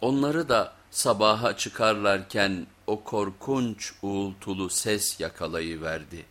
Onları da sabaha çıkarlarken o korkunç uğultulu ses yakalayıverdi.